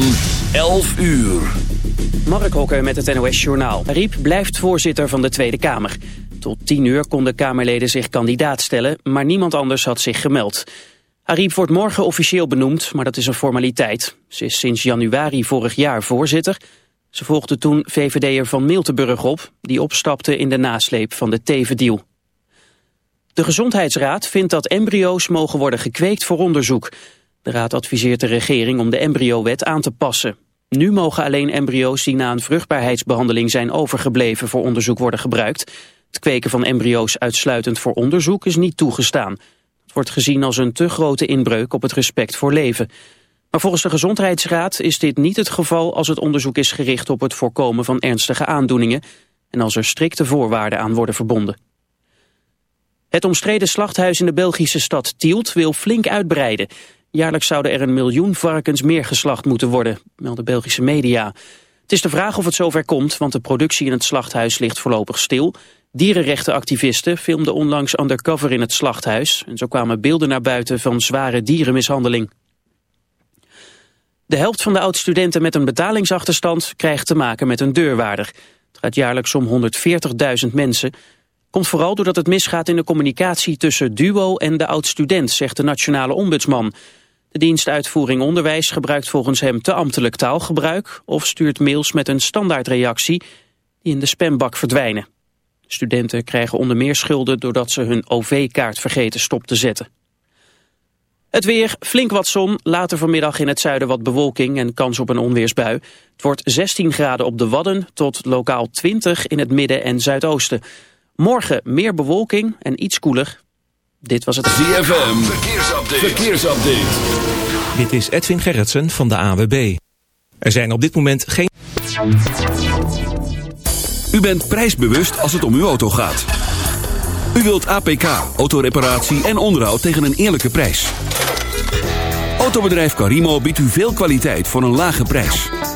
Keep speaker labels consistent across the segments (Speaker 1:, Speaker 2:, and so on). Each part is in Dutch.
Speaker 1: van 11 uur.
Speaker 2: Mark Hokker met het NOS Journaal. Riep blijft voorzitter van de Tweede Kamer. Tot 10 uur konden Kamerleden zich kandidaat stellen, maar niemand anders had zich gemeld. Ariep wordt morgen officieel benoemd, maar dat is een formaliteit. Ze is sinds januari vorig jaar voorzitter. Ze volgde toen VVD'er van Miltenburg op, die opstapte in de nasleep van de Teven-deal. De Gezondheidsraad vindt dat embryo's mogen worden gekweekt voor onderzoek. De raad adviseert de regering om de embryowet aan te passen. Nu mogen alleen embryo's die na een vruchtbaarheidsbehandeling zijn overgebleven voor onderzoek worden gebruikt. Het kweken van embryo's uitsluitend voor onderzoek is niet toegestaan. Het wordt gezien als een te grote inbreuk op het respect voor leven. Maar volgens de Gezondheidsraad is dit niet het geval als het onderzoek is gericht op het voorkomen van ernstige aandoeningen en als er strikte voorwaarden aan worden verbonden. Het omstreden slachthuis in de Belgische stad Tielt wil flink uitbreiden. Jaarlijks zouden er een miljoen varkens meer geslacht moeten worden, melden Belgische media. Het is de vraag of het zover komt, want de productie in het slachthuis ligt voorlopig stil. Dierenrechtenactivisten filmden onlangs undercover in het slachthuis. En zo kwamen beelden naar buiten van zware dierenmishandeling. De helft van de oud-studenten met een betalingsachterstand krijgt te maken met een deurwaarder. Het gaat jaarlijks om 140.000 mensen. Komt vooral doordat het misgaat in de communicatie tussen Duo en de oud-student, zegt de nationale ombudsman. De dienst Uitvoering Onderwijs gebruikt volgens hem te ambtelijk taalgebruik... of stuurt mails met een standaardreactie die in de spambak verdwijnen. Studenten krijgen onder meer schulden doordat ze hun OV-kaart vergeten stop te zetten. Het weer, flink wat zon, later vanmiddag in het zuiden wat bewolking en kans op een onweersbui. Het wordt 16 graden op de Wadden tot lokaal 20 in het midden en zuidoosten. Morgen meer bewolking en iets koeler. Dit was het
Speaker 1: ZFM, verkeersupdate. verkeersupdate.
Speaker 3: Dit is Edwin Gerritsen van de AWB. Er zijn op dit moment geen...
Speaker 1: U bent prijsbewust als het om uw auto gaat. U wilt APK, autoreparatie en onderhoud tegen een eerlijke prijs. Autobedrijf Carimo biedt u veel kwaliteit voor een lage prijs.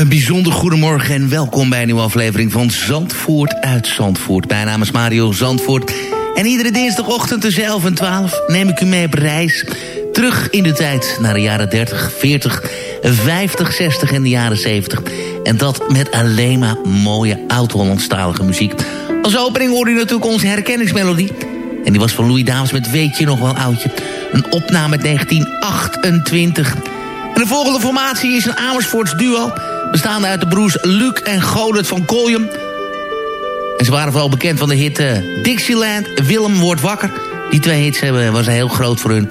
Speaker 4: Een bijzonder goedemorgen en welkom bij een nieuwe aflevering van Zandvoort uit Zandvoort. Mijn naam is Mario Zandvoort en iedere dinsdagochtend tussen 11 en 12 neem ik u mee op reis... terug in de tijd naar de jaren 30, 40, 50, 60 en de jaren 70. En dat met alleen maar mooie oud-Hollandstalige muziek. Als opening hoorde u natuurlijk onze herkenningsmelodie. En die was van Louis Dames met Weet je nog wel oudje. Een opname uit 1928... En de volgende formatie is een Amersfoorts duo... bestaande uit de broers Luc en Godert van Koljum. En ze waren vooral bekend van de hit uh, Dixieland, Willem wordt wakker. Die twee hits hebben, was heel groot voor hun.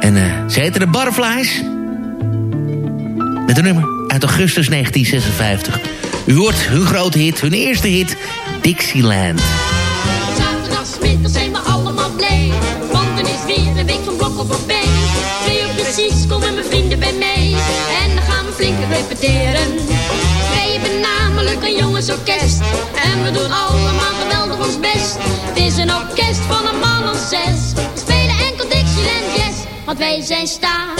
Speaker 4: En uh, ze heten de Butterflies. Met een nummer uit augustus 1956. U hoort hun grote hit, hun eerste hit, Dixieland.
Speaker 5: Zaterdagmiddag zijn we allemaal blij. Want er is weer een week van blok op voorbij. Twee uur precies komen mijn vrienden bij mij. En dan gaan we flink repeteren. Jongensorkest. En we doen allemaal geweldig ons best. Het is een orkest van een man of zes. We spelen enkel Dixieland Yes. Want wij zijn stapel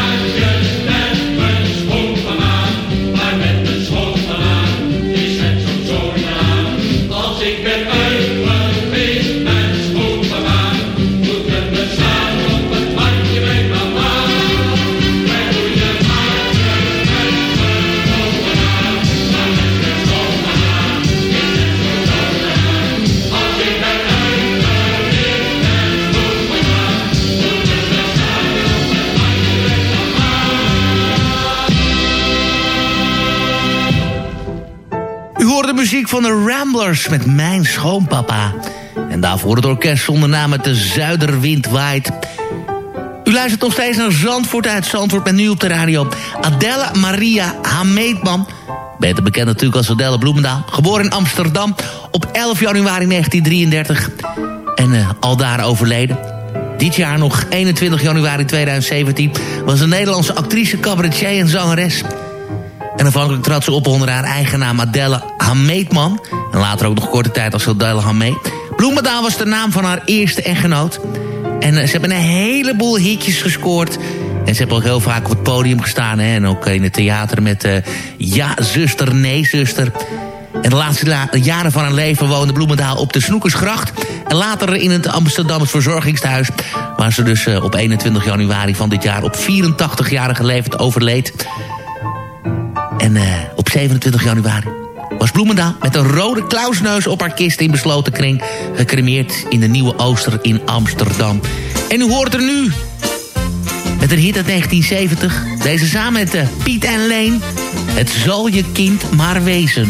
Speaker 4: van de Ramblers met Mijn Schoonpapa. En daarvoor het orkest zonder naam met de Zuiderwind waait. U luistert nog steeds naar Zandvoort uit Zandvoort met nu op de radio. Adelle Maria Hameetman. Beter bekend natuurlijk als Adelle Bloemendaal. Geboren in Amsterdam op 11 januari 1933. En eh, al daar overleden. Dit jaar nog 21 januari 2017 was een Nederlandse actrice, cabaretier en zangeres. En afhankelijk trad ze op onder haar eigen naam Adelle Hameetman. En later ook nog korte tijd als Adelle Hameet. Bloemendaal was de naam van haar eerste echtgenoot. En eh, ze hebben een heleboel hitjes gescoord. En ze hebben ook heel vaak op het podium gestaan. Hè? En ook in het theater met eh, Ja, zuster, nee, zuster. En de laatste la- jaren van haar leven woonde Bloemendaal op de Snoekersgracht. En later in het Amsterdamse verzorgingstehuis... waar ze dus eh, op 21 januari van dit jaar op 84-jarige leeftijd overleed. En eh, op 27 januari was Bloemendaal met een rode klausneus op haar kist in besloten kring... gecremeerd in de Nieuwe Ooster in Amsterdam. En u hoort er nu met een hit uit 1970. Deze samen met eh, Piet en Leen. Het zal je kind maar wezen.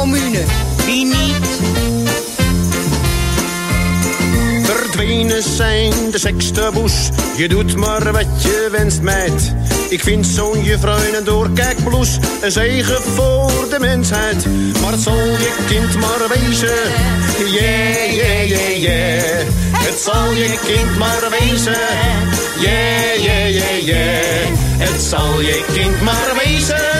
Speaker 6: commune? Wie niet?
Speaker 7: Verdwenen zijn de sekstaboes. Je doet maar wat je wenst, meid. Ik vind zo'n juffrouw een doorkijkbloes een zegen voor de mensheid. Maar het zal je kind maar wezen. Yeah, yeah, yeah, yeah. Het zal je kind maar wezen. Yeah, yeah, yeah, yeah. Het zal je kind maar wezen.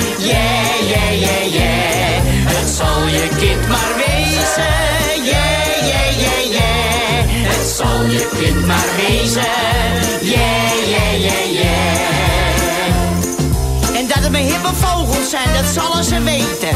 Speaker 8: Yeah, yeah, yeah, yeah. Het zal je kind maar wezen. Yeah, yeah, yeah, yeah. Het zal je kind maar wezen. Yeah, yeah, yeah, yeah. En dat het mijn hippe vogels zijn, dat zullen ze weten.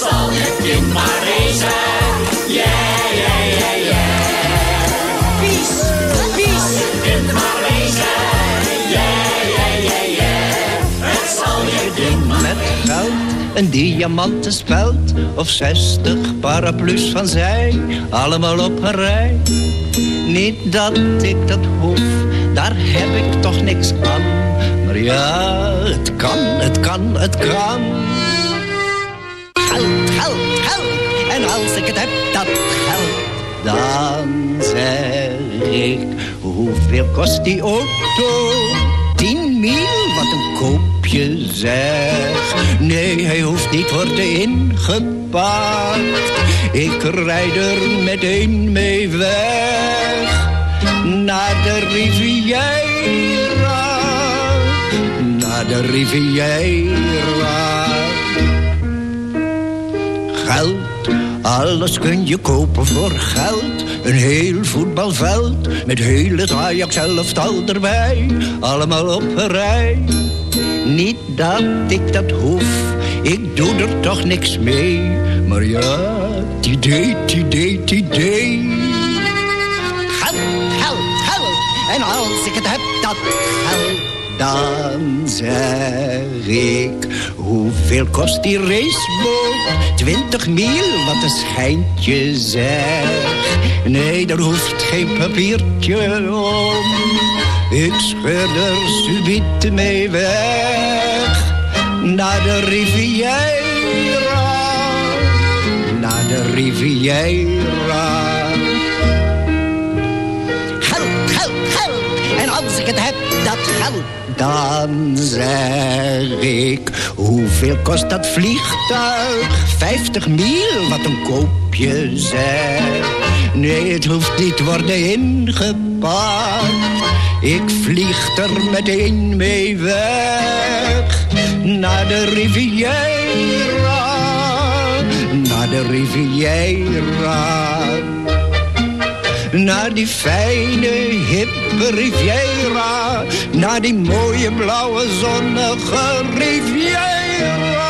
Speaker 8: zal je kind maar wezen, yeah, yeah, yeah, yeah.
Speaker 9: Pies, pies.
Speaker 8: Kind maar wezen, yeah, yeah, yeah, yeah. Het zal je kind maar
Speaker 10: Met geld, een diamanten speld of zestig paraplu's van zij, allemaal op een rij. Niet dat ik dat hoef, daar heb ik toch niks aan. Maar ja, het kan, het kan, het kan. Geld, geld, en als ik het heb, dat geld, dan zeg ik, hoeveel kost die auto? Tien mil, wat een koopje zeg. Nee, hij hoeft niet worden ingepakt. Ik rijd er meteen mee weg. Naar de Riviera. Naar de Riviera. Alles kun je kopen voor geld. Een heel voetbalveld met heel het Ajax erbij. Allemaal op een rij. Niet dat ik dat hoef, ik doe er toch niks mee. Maar ja, het idee, het idee, het idee. Geld, geld, geld. En als ik het heb, dat geld. Dan zeg ik, hoeveel kost die raceboot? Twintig mil, wat een schijntje zeg. Nee, daar hoeft geen papiertje om. Ik scheur er subiet mee weg. Naar de Riviera. Naar de Riviera. En als ik het heb, dat geld. Dan zeg ik, hoeveel kost dat vliegtuig? Vijftig mil, wat een koopje zeg. Nee, het hoeft niet worden ingepakt. Ik vlieg er meteen mee weg. Naar de Riviera. Naar de Riviera. Naar die fijne, hippe Riviera. Naar die mooie, blauwe, zonnige Riviera.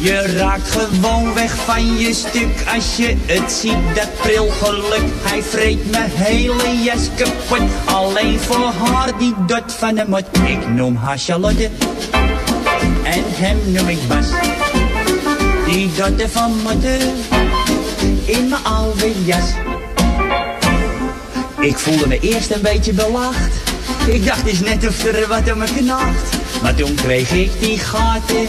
Speaker 11: Je raakt gewoon weg van je stuk als je het ziet, dat prilgeluk. Hij vreet mijn hele jas kapot, alleen voor haar die dot van de mot. Ik noem haar Charlotte en hem noem ik Bas. Die dotte van motten in mijn oude jas. Ik voelde me eerst een beetje belacht. Ik dacht eens net of er wat aan me knaagt. Maar toen kreeg ik die gaten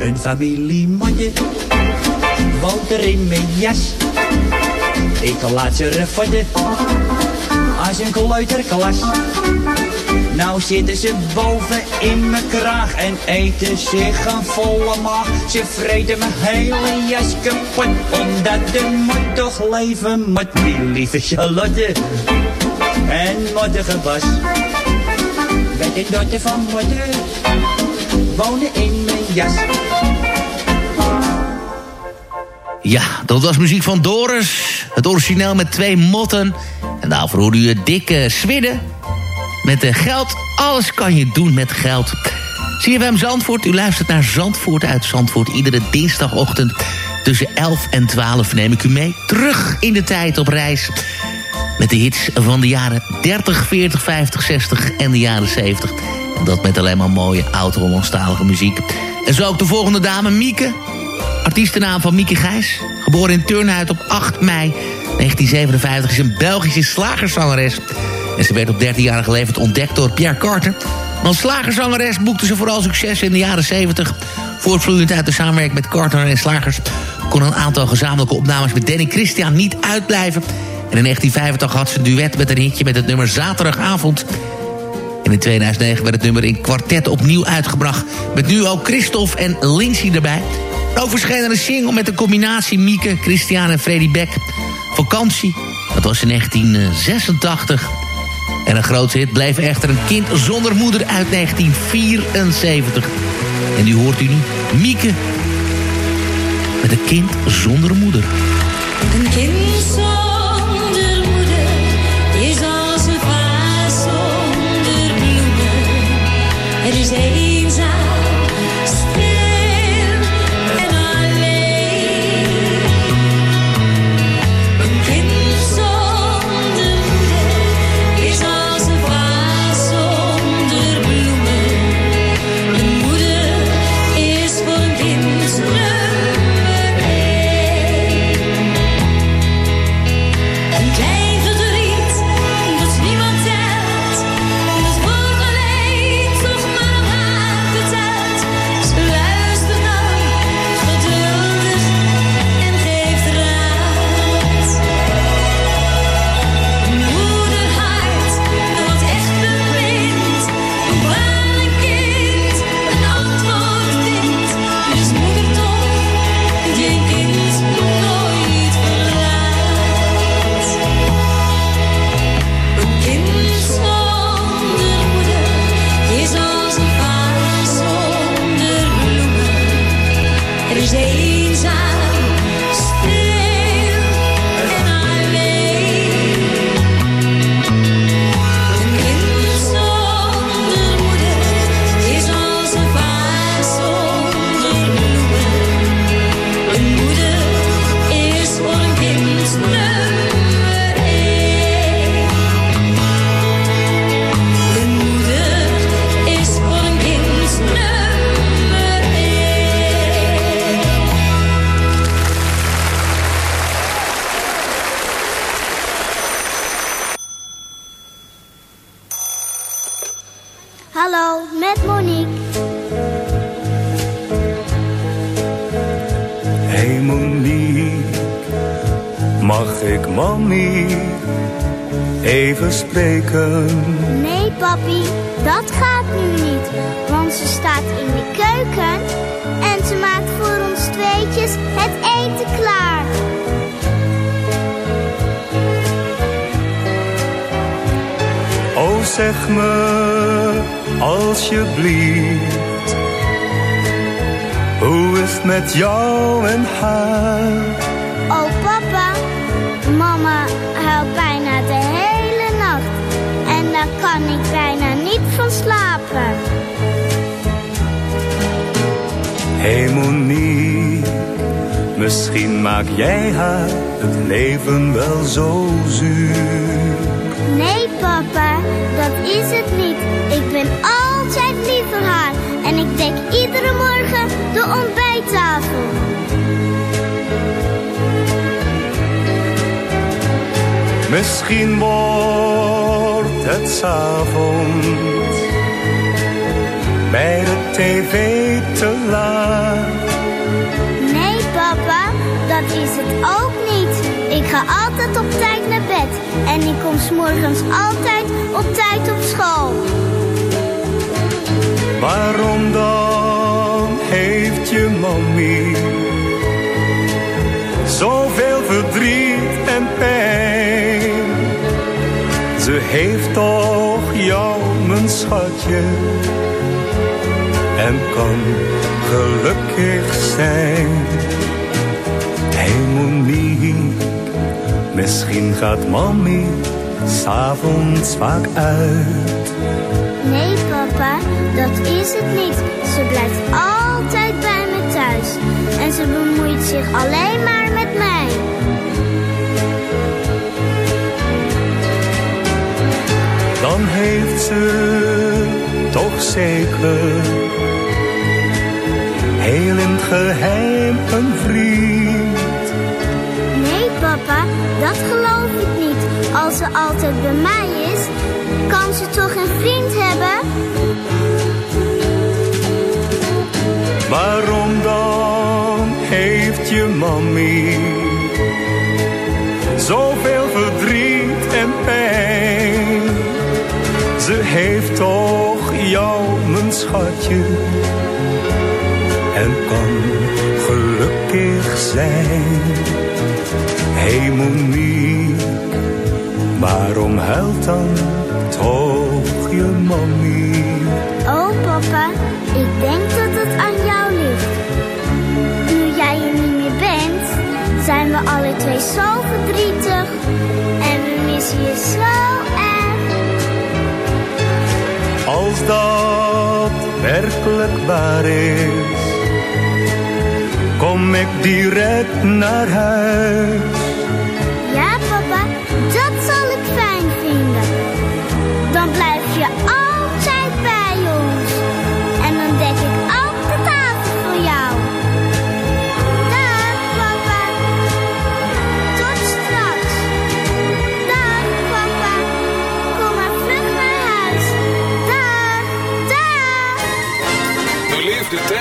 Speaker 11: Een familiemotte woont er in mijn jas. Ik laat ze refotten als een kleuterklas. Nou zitten ze boven in mijn kraag en eten zich een volle maag. Ze vreten mijn hele jas kapot, omdat de mot toch leven moet. Die lieve Charlotte en mottige Bas. Met de dochter van moeder wonen in mijn jas.
Speaker 12: Ja, dat was muziek van Doris. Het origineel met twee motten. En daarvoor hoorde u dikke swidden. Met de geld, alles kan je doen met geld. CFM Zandvoort, u luistert naar Zandvoort uit Zandvoort. Iedere dinsdagochtend tussen 11 en 12 neem ik u mee. Terug in de tijd op reis. Met de hits van de jaren 30, 40, 50, 60 en de jaren 70. En dat met alleen maar mooie oud-Hollandstalige muziek. En zo ook de volgende dame, Mieke. Artiestennaam van Mieke Gijs. Geboren in Turnhout op 8 mei 1957 is een Belgische slagerzangeres. En ze werd op 13-jarige leeftijd ontdekt door Pierre Carter. Als slagerzangeres boekte ze vooral succes in de jaren 70. Voortvloeiend uit de samenwerking met Carter en Slagers... kon een aantal gezamenlijke opnames met Danny Christian niet uitblijven. En in 1985 had ze een duet met een hitje met het nummer Zaterdagavond... En in 2009 werd het nummer in kwartet opnieuw uitgebracht... met nu ook Christophe en Lindsay erbij. Ook verscheen er een single met een combinatie Mieke, Christian en Freddy Beck. Vakantie, dat was in 1986. En een grootste hit bleef echter een kind zonder moeder uit 1974. En nu hoort u nu Mieke met een kind zonder moeder.
Speaker 13: Hallo, met Monique.
Speaker 14: Hey Monique, mag ik mami even spreken?
Speaker 13: Nee, papi, dat gaat nu niet. Want ze staat in de keuken en ze maakt voor ons tweetjes het eten klaar.
Speaker 14: Oh, zeg me alsjeblieft, hoe is het met jou en haar?
Speaker 13: Oh, papa, mama huilt bijna de hele nacht. En daar kan ik bijna niet van slapen.
Speaker 14: Hé hey Monique, misschien maak jij haar het leven wel zo zuur.
Speaker 13: Papa, dat is het niet. Ik ben altijd lief voor haar. En ik dek iedere morgen de ontbijttafel.
Speaker 14: Misschien wordt het 's avonds bij de tv te laat.
Speaker 13: Nee, papa, dat is het ook niet. Ik ga altijd op tijd. En ik kom 's morgens altijd op tijd op school.
Speaker 14: Waarom dan heeft je mami zoveel verdriet en pijn? Ze heeft toch jou, mijn schatje, en kan gelukkig zijn. Misschien gaat mami s'avonds vaak uit.
Speaker 13: Nee, papa, dat is het niet. Ze blijft altijd bij me thuis. En ze bemoeit zich alleen maar met mij.
Speaker 14: Dan heeft ze toch zeker heel in het geheim een vriend.
Speaker 13: Papa, dat geloof ik niet. Als ze altijd bij mij is, kan ze toch een vriend hebben?
Speaker 14: Waarom dan heeft je mami zoveel verdriet en pijn? Ze heeft toch jou, mijn schatje, en kan gelukkig zijn. Hé hey Monique, waarom huilt dan toch je mami?
Speaker 13: Oh, papa, ik denk dat het aan jou ligt. Nu jij er niet meer bent, zijn we alle twee zo verdrietig. En we missen je zo erg.
Speaker 14: Als dat werkelijk waar is, kom ik direct naar huis.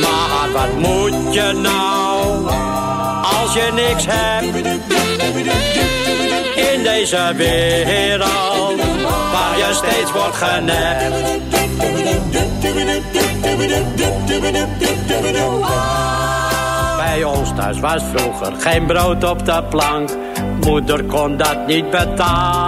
Speaker 15: Maar wat moet je nou, als je niks hebt? In deze wereld, waar je steeds wordt genept. Bij ons thuis was vroeger geen brood op de plank. Moeder kon dat niet betalen.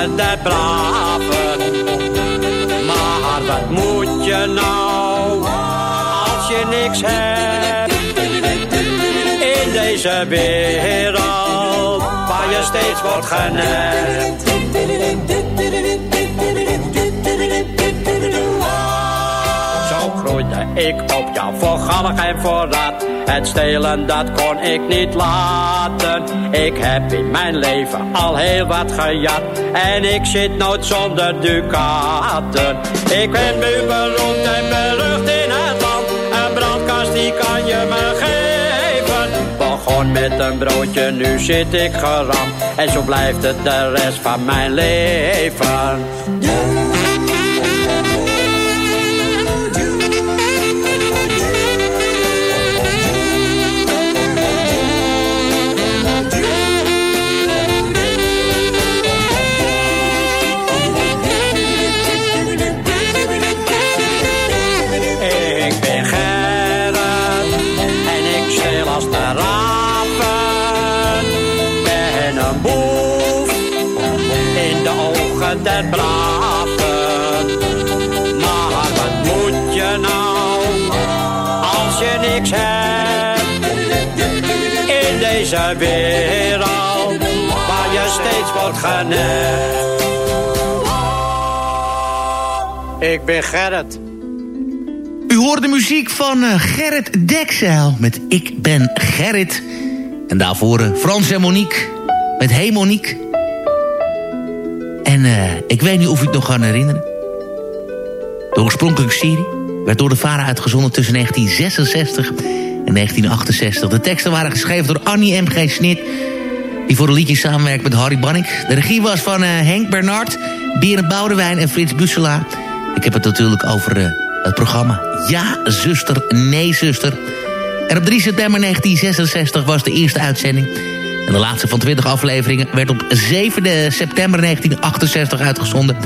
Speaker 15: De ogen der braven. Maar wat moet je nou als je niks hebt? In deze wereld waar je steeds wordt genept. Groeide ik op, ja, voor gallig en voor rat. Het stelen, dat kon ik niet laten. Ik heb in mijn leven al heel wat gejat. En ik zit nooit zonder ducaten. Ik ben nu beroemd en berucht in het land. Een brandkast, die kan je me geven. Begon met een broodje, nu zit ik geramd. En zo blijft het de rest van mijn leven. Der braven. Maar wat moet je nou als je niks hebt? In deze wereld waar je steeds wordt genept. Ik ben Gerrit.
Speaker 4: U hoort de muziek van eh, Gerrit Dekzeil met Ik ben Gerrit. En daarvoor eh, Frans en Monique met Hey Monique. En eh, ik weet niet of u het nog kan herinneren. De oorspronkelijke serie werd door de vader uitgezonden tussen 1966 en 1968. De teksten waren geschreven door Annie M.G. Snit... die voor de liedjes samenwerkt met Harry Banning. De regie was van eh, Henk Bernard, Berend Boudewijn en Frits Busselaar. Ik heb het natuurlijk over eh, het programma Ja, zuster, nee, zuster. En op 3 september 1966 was de eerste uitzending. De laatste van 20 afleveringen werd op 7 september 1968 uitgezonden.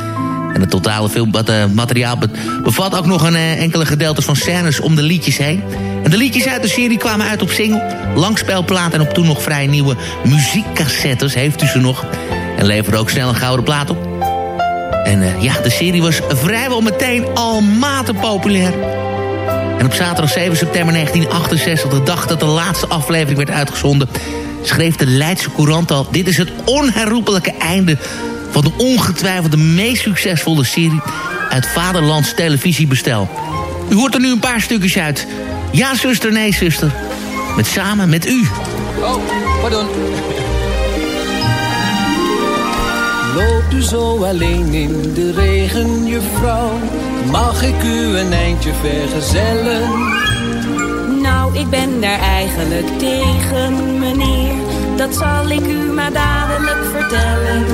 Speaker 4: En het totale filmmateriaal bevat ook nog een eh, enkele gedeeltes van scènes om de liedjes heen. En de liedjes uit de serie kwamen uit op single, langspelplaat en op toen nog vrij nieuwe muziekcassettes. Heeft u ze nog? En leverde ook snel een gouden plaat op. En eh, ja, de serie was vrijwel meteen al mate populair. En op zaterdag 7 september 1968, de dag dat de laatste aflevering werd uitgezonden... schreef de Leidse Courant al... dit is het onherroepelijke einde van de ongetwijfeld de meest succesvolle serie... uit Vaderlands televisiebestel. U hoort er nu een paar stukjes uit. Ja, zuster, nee, zuster. Met samen met u.
Speaker 16: Oh, pardon. U zo alleen in de regen, juffrouw? Mag ik u een eindje vergezellen?
Speaker 17: Nou, ik ben daar eigenlijk tegen, meneer. Dat zal ik u maar dadelijk vertellen.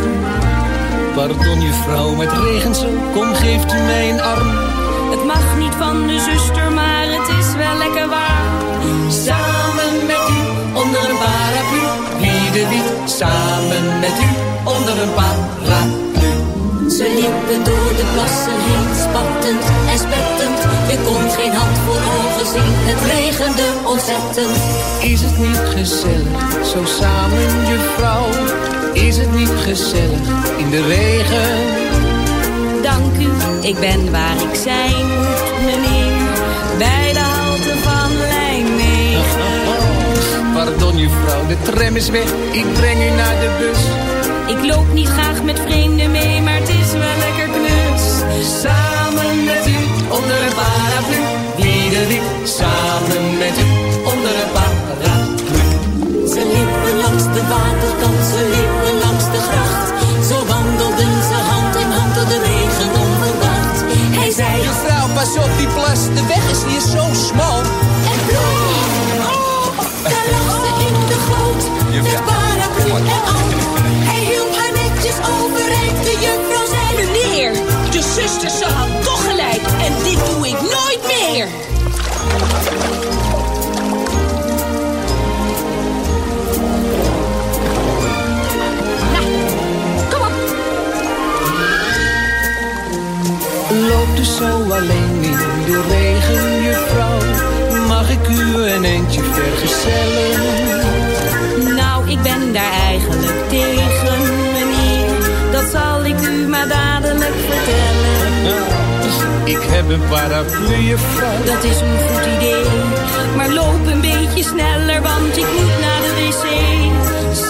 Speaker 16: Pardon, juffrouw, maar het regent zo. Kom, geeft u mij een arm.
Speaker 17: Het mag niet van de zuster, maar het is wel lekker waar.
Speaker 16: Samen met u, onder een paraplu. Wie de wiet, samen met u, onder een paraplu.
Speaker 5: Ze liepen door de plassen heen, spattend en spettend. Je kon geen hand voor ogen zien, het regende ontzettend.
Speaker 16: Is het niet gezellig, zo samen, juffrouw? Is het niet gezellig, in de regen?
Speaker 17: Dank u, ik ben waar ik zijn moet, meneer. Bij de halte van 9.
Speaker 16: Pardon juffrouw, de tram is weg, ik breng u naar de bus.
Speaker 17: Ik loop niet graag met vreemden mee, maar het is wel lekker knus.
Speaker 16: Samen met u, onder een paraplu. Wie samen met u, onder een paraplu.
Speaker 7: Ze liepen langs de waterkant, ze liepen langs de gracht. Zo wandelden ze hand in hand door de regen onverwacht. Hij zei,
Speaker 16: Juffrouw, pas op die plas, de weg is hier zo smal.
Speaker 7: en oh, daar lag ze in de goot. Met paraplu en al. Hij hielp haar netjes overeind, de juffrouw zei,
Speaker 17: Meneer, de zuster, ze had toch gelijk. En dit doe ik nooit meer.
Speaker 16: Loopt u zo alleen in de regen,
Speaker 17: Nou, ik ben daar eigenlijk tegen, meneer. Dat zal ik u maar dadelijk vertellen.
Speaker 16: Ik heb een paraplu, juffrouw.
Speaker 17: Dat is een goed idee. Maar loop een beetje sneller, want ik moet naar de wc.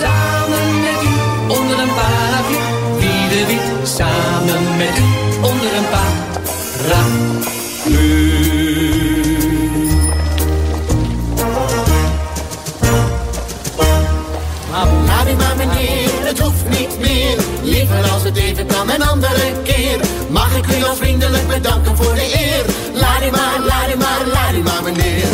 Speaker 16: Samen met u, onder een paraplu. Wie de wie, samen met u, onder een paraplu.
Speaker 7: Meer. Liever als het even kan een andere keer. Mag ik u al vriendelijk bedanken voor de eer. Laat u maar, laat u maar, laat u maar meneer.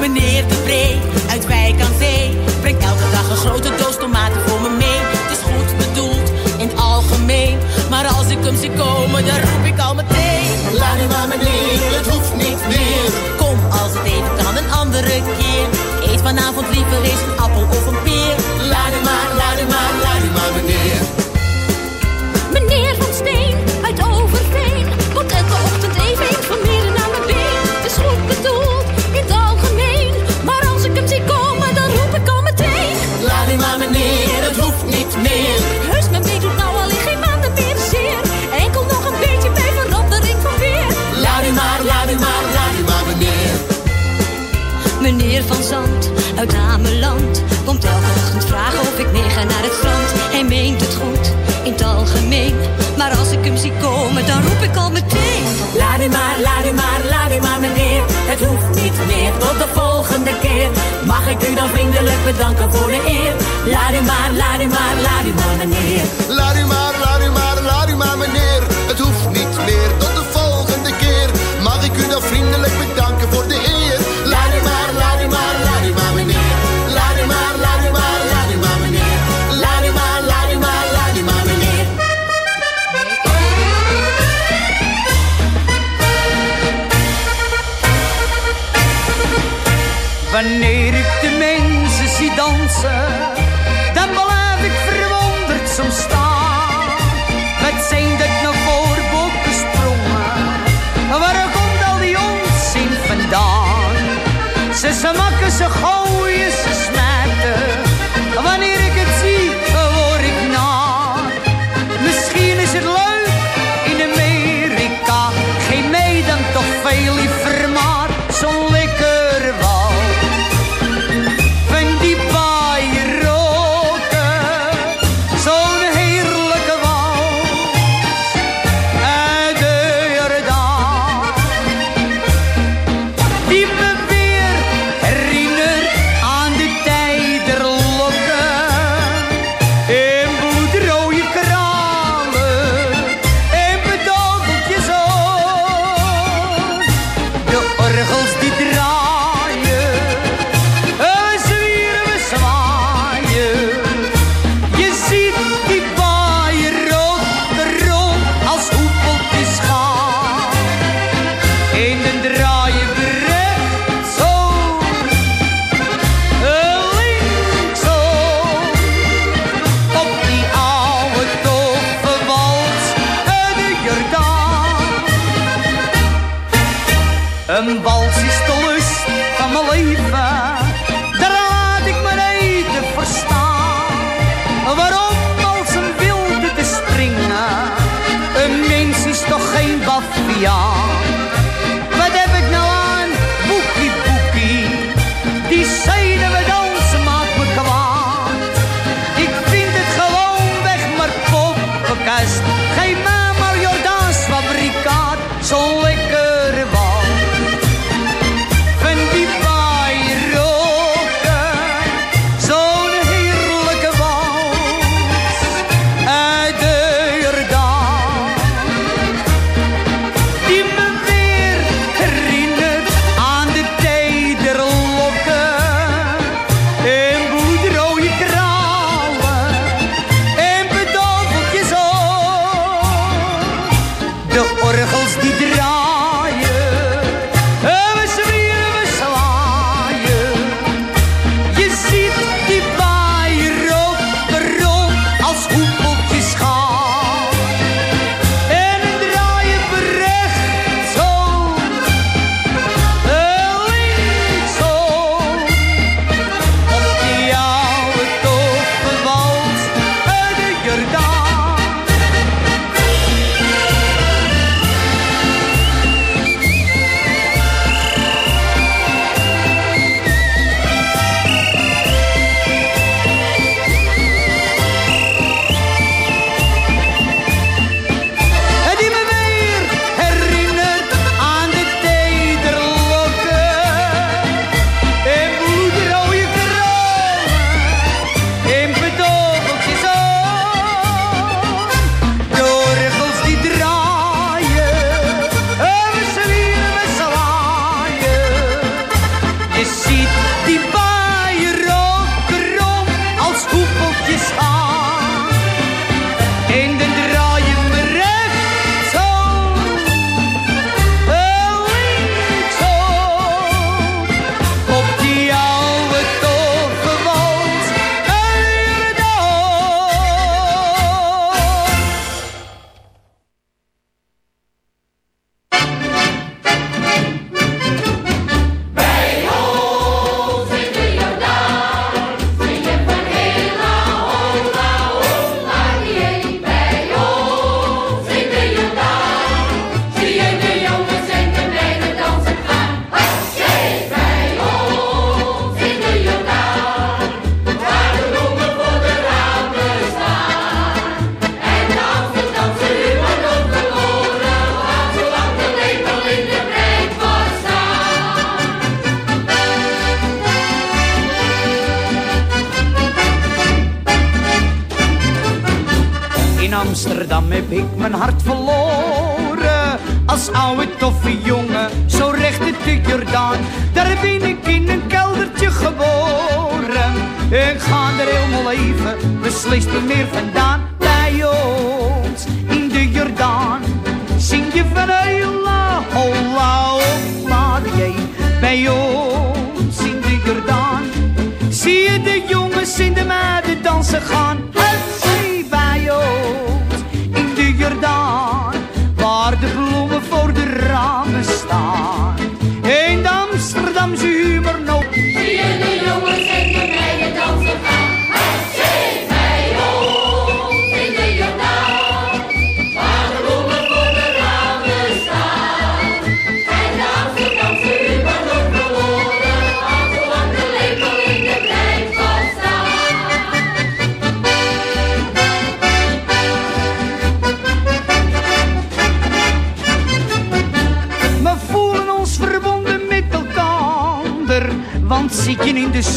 Speaker 12: Meneer de Bree uit Wijk aan Zee brengt elke dag een grote doos tomaten voor me mee. Het is goed bedoeld in het algemeen, maar als ik hem zie komen, dan roep ik al meteen.
Speaker 7: Laat u maar meneer, het hoeft niet meer.
Speaker 12: Kom als het even kan een andere keer. Eet vanavond liever eens een appel of een peer.
Speaker 8: Zie komen, dan roep ik al meteen.
Speaker 7: Laat u maar, laat u maar, laat u maar meneer.
Speaker 12: Het
Speaker 7: hoeft niet meer, tot de volgende keer. Mag ik u dan vriendelijk bedanken voor de eer. Laat u maar, laat u maar, laat u maar meneer.
Speaker 11: Laat u maar, laat u maar, laat u maar meneer.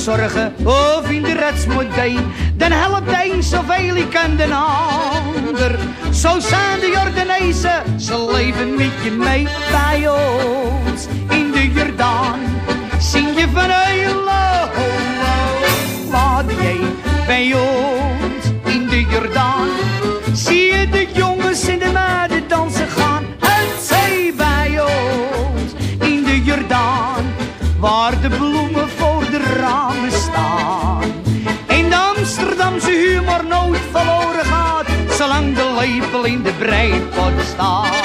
Speaker 11: zorgen of in de rets moet. Dan helpt de een zoveel ik en de ander. Zo zijn de Jordanezen, ze leven niet je mee bij ons. for the stars.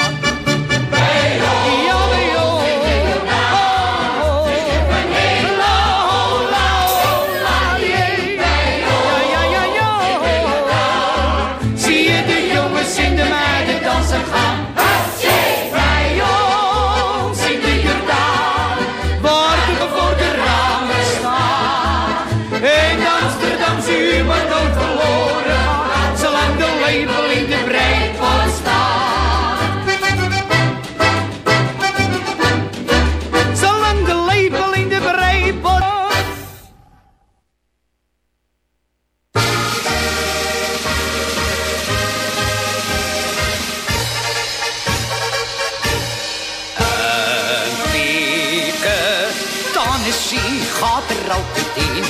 Speaker 11: Gaat er altijd in.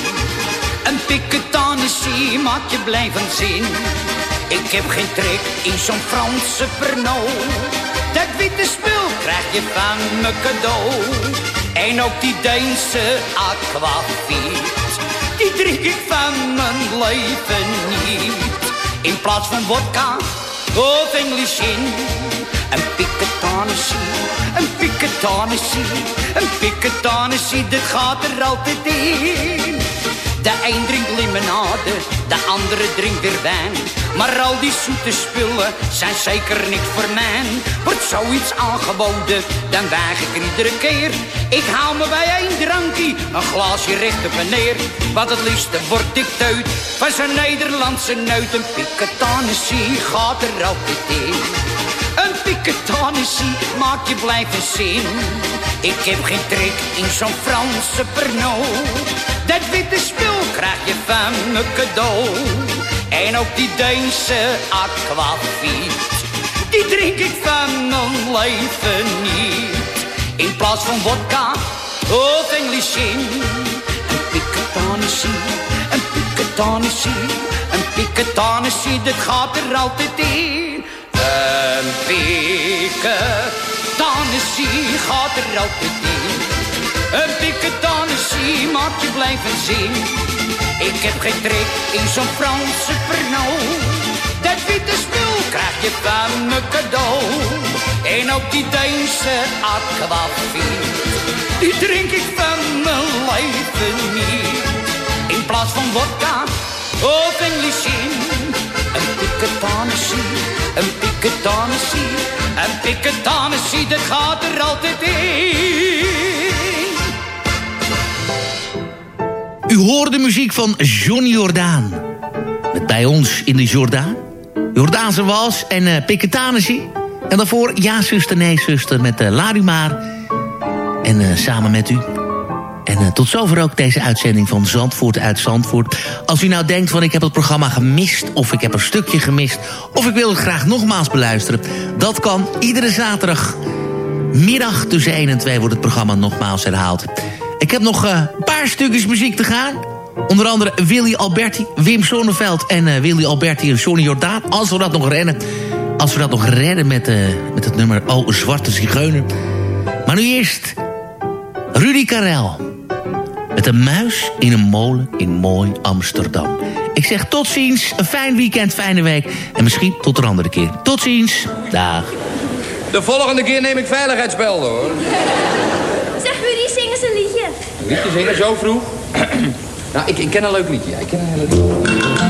Speaker 11: Een piketanissie maakt je blijven zin. Ik heb geen trek in zo'n Franse Pernod. Dat witte spul krijg je van me cadeau. En ook die Deense aquavit. Die drink ik van mijn leven niet. In plaats van vodka of English. Een een piketanissie, een piketanissie, dat gaat er altijd in. De een drinkt limonade, de andere drinkt weer wijn. Maar al die zoete spullen zijn zeker niet voor mij. Wordt zoiets aangeboden, dan weig ik er iedere keer. Ik hou me bij één drankje, een glaasje recht op neer. Wat het liefste word ik teut van zo'n Nederlandse neut. Een piketanissie gaat er altijd in. Een piketanissie maakt je blijven zin. Ik heb geen trek in zo'n Franse Pernod. Dat witte spul krijg je van me cadeau. En ook die Deense aquavit. Die drink ik van mijn leven niet. In plaats van vodka of English in. Een piketanissie, een piketanissie, een piketanissie. Dat gaat er altijd in. Een piketanissie gaat er altijd in. Een piketanissie maakt je blijven zin. Ik heb geen trek in zo'n Franse Pernod. Dat witte spul krijg je van me cadeau. En ook die Deense aquavit. Die drink ik van mijn leven niet. In plaats van vodka of English in. Een piketanissie, een piketanissie, een piketanissie, dat gaat er altijd in.
Speaker 4: U hoort de muziek van Johnny Jordaan. Met bij ons in de Jordaan. Jordaanse was en uh, Piketanissie. En daarvoor Ja zuster, nee zuster met uh, Larimar. En uh, samen met u. En uh, tot zover ook deze uitzending van Zandvoort uit Zandvoort. Als u nou denkt van ik heb het programma gemist... of ik heb een stukje gemist... of ik wil het graag nogmaals beluisteren... dat kan iedere zaterdag middag tussen 1 en 2 wordt het programma nogmaals herhaald. Ik heb nog uh, een paar stukjes muziek te gaan. Onder andere Willy Alberti, Wim Sonneveld en uh, Willy Alberti en Johnny Jordaan. Als we dat nog redden. Als we dat nog redden met, met het nummer Oh Zwarte Zigeuner. Maar nu eerst Rudy Karel. Met een muis in een molen in mooi Amsterdam. Ik zeg tot ziens, een fijn weekend, fijne week. En misschien tot een andere keer. Tot ziens, dag.
Speaker 18: De volgende keer neem ik veiligheidsbelden, hoor.
Speaker 19: Zeg Rudy, zing eens een liedje.
Speaker 18: Een liedje zingen zo vroeg? nou, ik, ik ken een leuk liedje. Ja, ik ken een heel leuk liedje.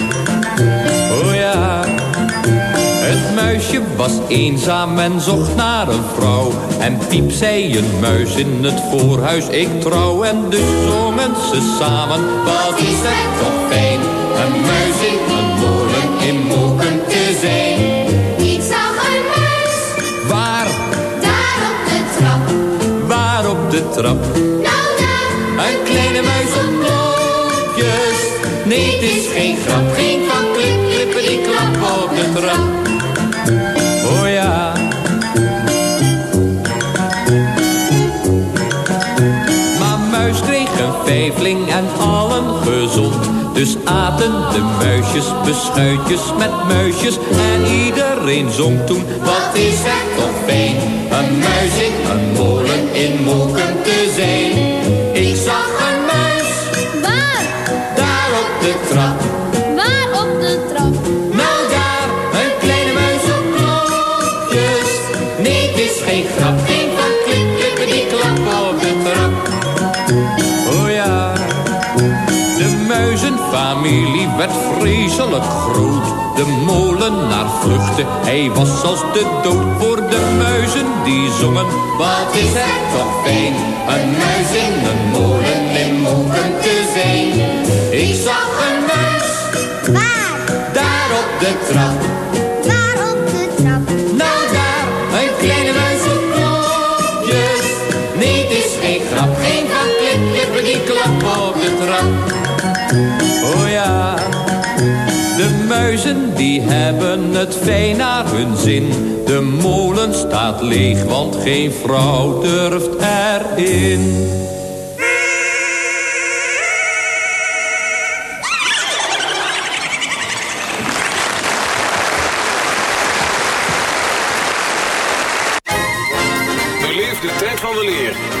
Speaker 20: Het muisje was eenzaam en zocht naar een vrouw. En piep zei een muis in het voorhuis, ik trouw. En dus zongen ze samen, wat is het toch fijn. Een muis in een molen in Moeken te zijn.
Speaker 19: Ik zag een muis,
Speaker 20: Waar,
Speaker 19: daar op de trap.
Speaker 20: waar op de trap?
Speaker 19: Nou daar,
Speaker 20: Een kleine muis op klokjes. Nee, het is geen grap, en allen gezond. Dus aten de muisjes beschuitjes met muisjes. En iedereen zong toen, wat is het toch fijn. Een muis in een molen in Moeken Oh ja, de molenaar vluchtte, hij was als de dood voor de muizen die zongen. Wat is het toch fijn, een muis in een molen in mogen te zijn. Ik zag een muis.
Speaker 13: Waar?
Speaker 20: Daar op de trap. Die hebben het fijn naar hun zin. De molen staat leeg, want geen vrouw durft erin.
Speaker 21: Beleef de tijd van weleer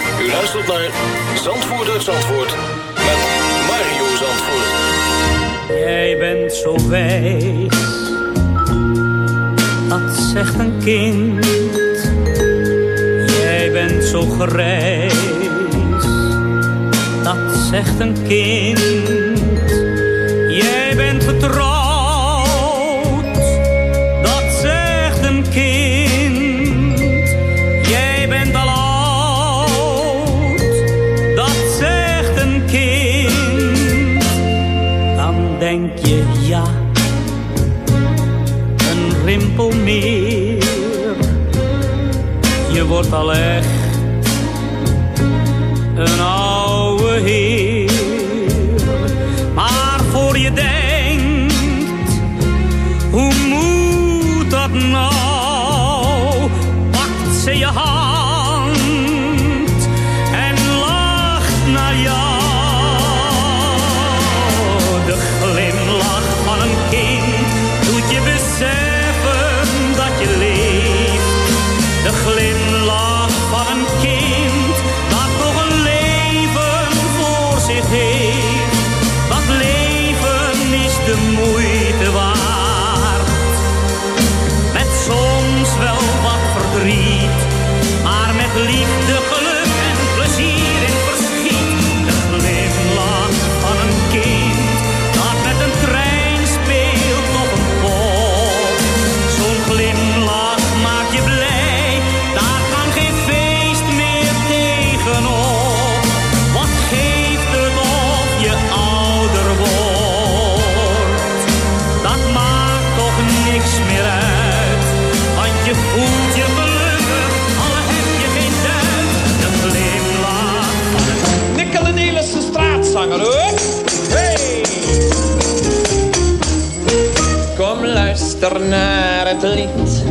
Speaker 21: U luistert naar Zandvoort Zandvoort met Mario Zandvoort.
Speaker 11: Jij bent zo wijs, dat zegt een kind. Jij bent zo grijs, dat zegt een kind. Jij bent vertrouwd, een rimpel meer. Je wordt al
Speaker 22: luister naar het lied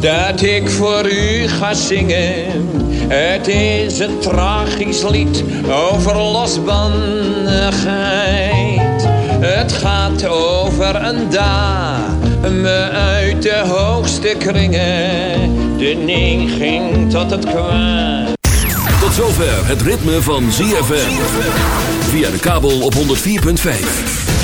Speaker 22: dat ik voor u ga zingen. Het is een tragisch lied over losbandigheid. Het gaat over een dame uit de hoogste kringen. De neiging tot het kwaad.
Speaker 23: Tot zover het ritme van ZFM. Via de kabel op 104.5.